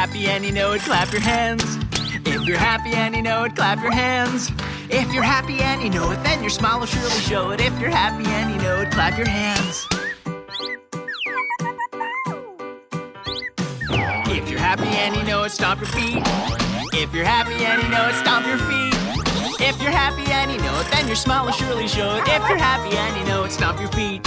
happy and you know it, clap your hands. If you're happy and you know it, clap your hands. If you're happy and you know it, then your smile will surely show it. If you're happy and you know it, clap your hands. If you're happy and you know it, stomp your feet. If you're happy and you know it, stomp your feet. If you're happy and you know it, then your smile will surely show it. If you're happy and you know it, stomp your feet.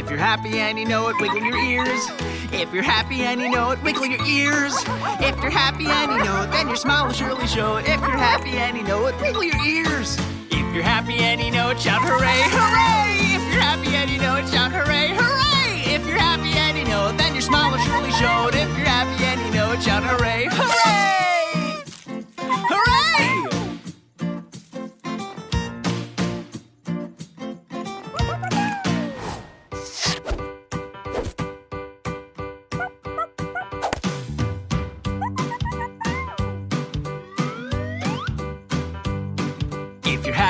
If you're happy and you know it, wiggle your ears. If you're happy and you know it, wiggle your ears. If you're happy and you know it, then your smile will surely show it. If you're happy and you know it, wiggle your ears. If you're happy and you know it, shout hooray, hooray! If you're happy and you know it, shout hooray, hooray! If you're happy and you know it, then your smile will surely show it. If you're happy and you know it, shout hooray!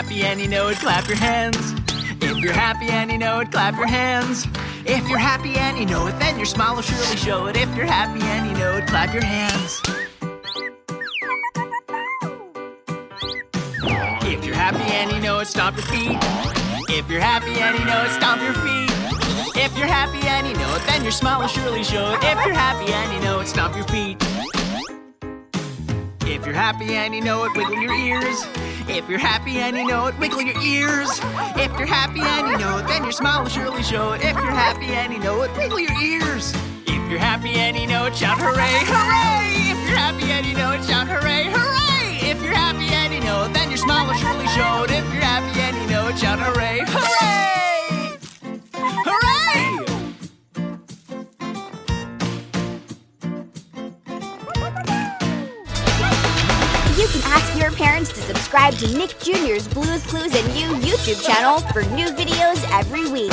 Happy and you know it, clap your hands. If you're happy and you know it, clap your hands. If you're happy and you know it, then your smile will surely show it. If you're happy and you know it, clap your hands. If you're happy and you know it, stomp your feet. If you're happy and you know it, stomp your feet. If you're happy and you know it, then your smile will surely show it. If you're happy and you know it, stomp your feet. If you're happy and you know it, wiggle your ears. If you're happy and you know it, wiggle your ears. If you're happy and you know it, then your smile will surely show it. If you're happy and you know it, wiggle your ears. If you're happy and you know it, shout hooray, hooray! Ask your parents to subscribe to Nick Jr.'s Blue's Clues and You YouTube channel for new videos every week.